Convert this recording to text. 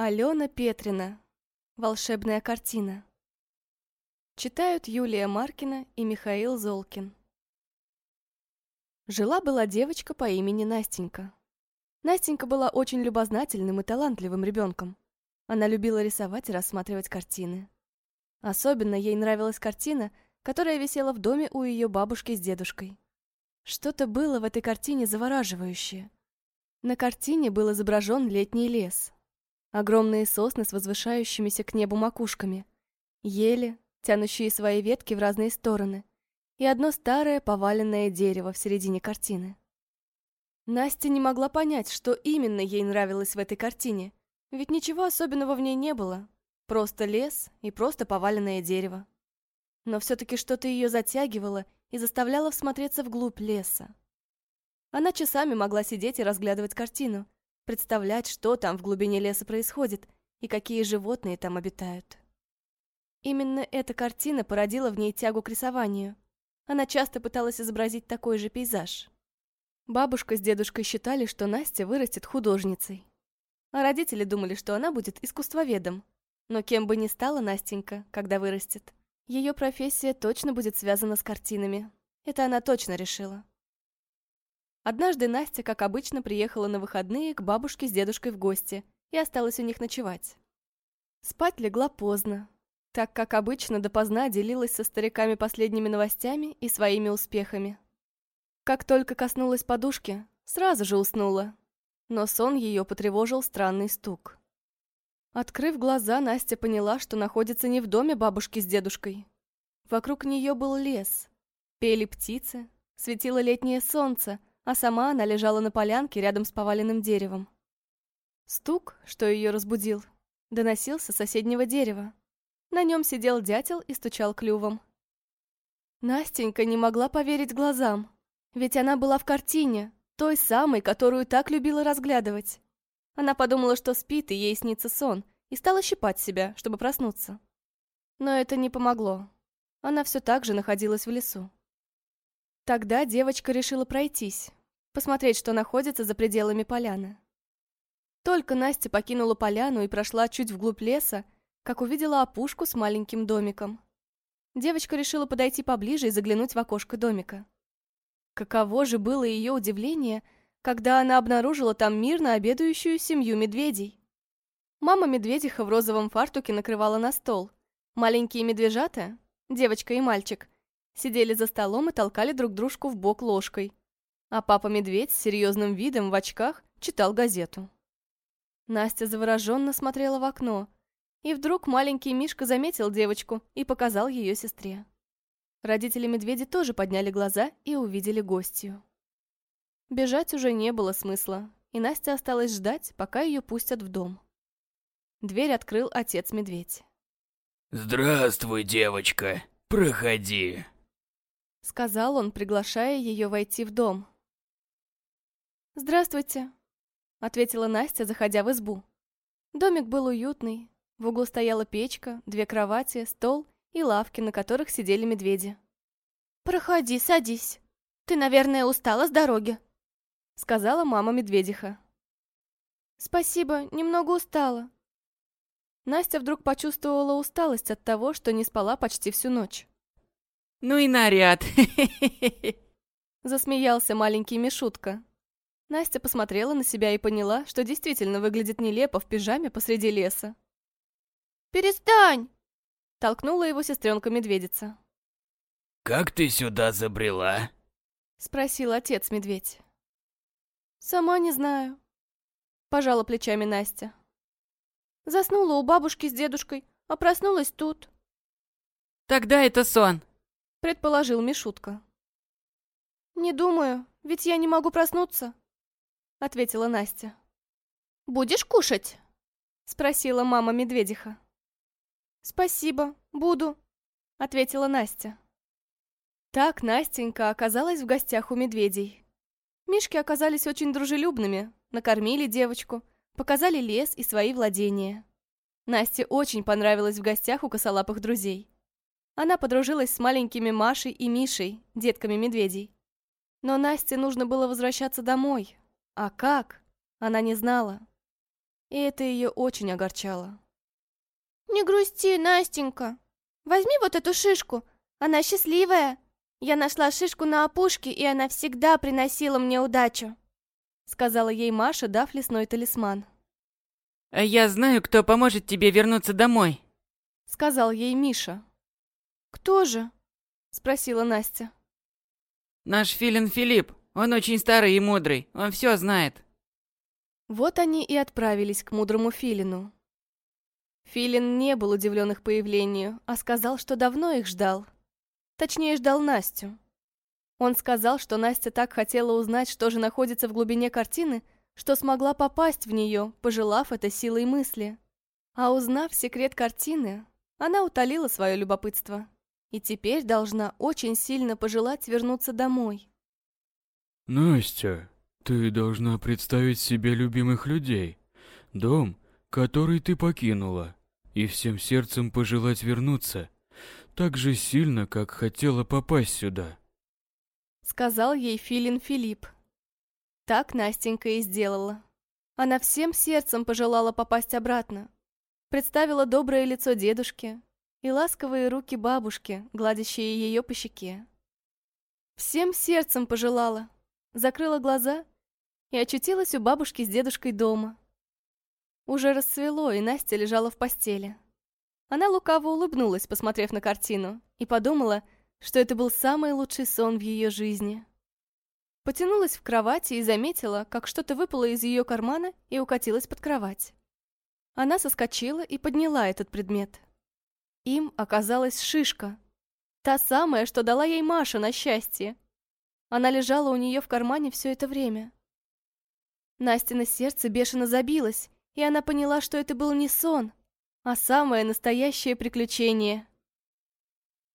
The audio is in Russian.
Алена Петрина. Волшебная картина. Читают Юлия Маркина и Михаил Золкин. Жила-была девочка по имени Настенька. Настенька была очень любознательным и талантливым ребенком. Она любила рисовать и рассматривать картины. Особенно ей нравилась картина, которая висела в доме у ее бабушки с дедушкой. Что-то было в этой картине завораживающее. На картине был изображен летний лес. Огромные сосны с возвышающимися к небу макушками. Ели, тянущие свои ветки в разные стороны. И одно старое поваленное дерево в середине картины. Настя не могла понять, что именно ей нравилось в этой картине. Ведь ничего особенного в ней не было. Просто лес и просто поваленное дерево. Но все-таки что-то ее затягивало и заставляла всмотреться вглубь леса. Она часами могла сидеть и разглядывать картину, представлять, что там в глубине леса происходит и какие животные там обитают. Именно эта картина породила в ней тягу к рисованию. Она часто пыталась изобразить такой же пейзаж. Бабушка с дедушкой считали, что Настя вырастет художницей. А родители думали, что она будет искусствоведом. Но кем бы ни стала Настенька, когда вырастет, ее профессия точно будет связана с картинами. Это она точно решила. Однажды Настя, как обычно, приехала на выходные к бабушке с дедушкой в гости и осталась у них ночевать. Спать легла поздно, так как обычно допоздна делилась со стариками последними новостями и своими успехами. Как только коснулась подушки, сразу же уснула. Но сон ее потревожил странный стук. Открыв глаза, Настя поняла, что находится не в доме бабушки с дедушкой. Вокруг нее был лес. Пели птицы, светило летнее солнце, а сама она лежала на полянке рядом с поваленным деревом. Стук, что ее разбудил, доносился с соседнего дерева. На нем сидел дятел и стучал клювом. Настенька не могла поверить глазам, ведь она была в картине, той самой, которую так любила разглядывать. Она подумала, что спит и ей снится сон, и стала щипать себя, чтобы проснуться. Но это не помогло. Она все так же находилась в лесу. Тогда девочка решила пройтись, посмотреть, что находится за пределами поляны. Только Настя покинула поляну и прошла чуть вглубь леса, как увидела опушку с маленьким домиком. Девочка решила подойти поближе и заглянуть в окошко домика. Каково же было ее удивление — когда она обнаружила там мирно обедающую семью медведей. Мама медведиха в розовом фартуке накрывала на стол. Маленькие медвежата, девочка и мальчик, сидели за столом и толкали друг дружку в бок ложкой. А папа-медведь с серьезным видом в очках читал газету. Настя завороженно смотрела в окно, и вдруг маленький Мишка заметил девочку и показал ее сестре. Родители медведя тоже подняли глаза и увидели гостью. Бежать уже не было смысла, и Настя осталась ждать, пока ее пустят в дом. Дверь открыл отец-медведь. «Здравствуй, девочка, проходи», — сказал он, приглашая ее войти в дом. «Здравствуйте», — ответила Настя, заходя в избу. Домик был уютный, в углу стояла печка, две кровати, стол и лавки, на которых сидели медведи. «Проходи, садись. Ты, наверное, устала с дороги?» сказала мама медведиха. «Спасибо, немного устала». Настя вдруг почувствовала усталость от того, что не спала почти всю ночь. «Ну и наряд!» Засмеялся маленький Мишутка. Настя посмотрела на себя и поняла, что действительно выглядит нелепо в пижаме посреди леса. «Перестань!» — толкнула его сестренка-медведица. «Как ты сюда забрела?» — спросил отец-медведь. «Сама не знаю», — пожала плечами Настя. Заснула у бабушки с дедушкой, а проснулась тут. «Тогда это сон», — предположил Мишутка. «Не думаю, ведь я не могу проснуться», — ответила Настя. «Будешь кушать?» — спросила мама медведиха. «Спасибо, буду», — ответила Настя. Так Настенька оказалась в гостях у медведей. Мишки оказались очень дружелюбными, накормили девочку, показали лес и свои владения. Насте очень понравилось в гостях у косолапых друзей. Она подружилась с маленькими Машей и Мишей, детками медведей. Но Насте нужно было возвращаться домой. А как? Она не знала. и это ее очень огорчало. «Не грусти, Настенька. Возьми вот эту шишку, она счастливая. Я нашла шишку на опушке, и она всегда приносила мне удачу», сказала ей Маша, дав лесной талисман. А я знаю, кто поможет тебе вернуться домой. Сказал ей Миша. «Кто же?» Спросила Настя. Наш филин Филипп. Он очень старый и мудрый. Он все знает. Вот они и отправились к мудрому Филину. Филин не был удивлен их появлению, а сказал, что давно их ждал. Точнее, ждал Настю. Он сказал, что Настя так хотела узнать, что же находится в глубине картины, что смогла попасть в нее, пожелав это силой мысли. А узнав секрет картины, она утолила свое любопытство и теперь должна очень сильно пожелать вернуться домой. Настя, ты должна представить себе любимых людей, дом, который ты покинула, и всем сердцем пожелать вернуться, так же сильно, как хотела попасть сюда. Сказал ей Филин Филипп. Так Настенька и сделала. Она всем сердцем пожелала попасть обратно. Представила доброе лицо дедушки и ласковые руки бабушки, гладящие ее по щеке. Всем сердцем пожелала, закрыла глаза и очутилась у бабушки с дедушкой дома. Уже расцвело, и Настя лежала в постели. Она лукаво улыбнулась, посмотрев на картину, и подумала, что это был самый лучший сон в ее жизни. Потянулась в кровати и заметила, как что-то выпало из ее кармана и укатилось под кровать. Она соскочила и подняла этот предмет. Им оказалась шишка. Та самая, что дала ей Маша на счастье. Она лежала у нее в кармане все это время. Настина сердце бешено забилось, и она поняла, что это был не сон, а самое настоящее приключение.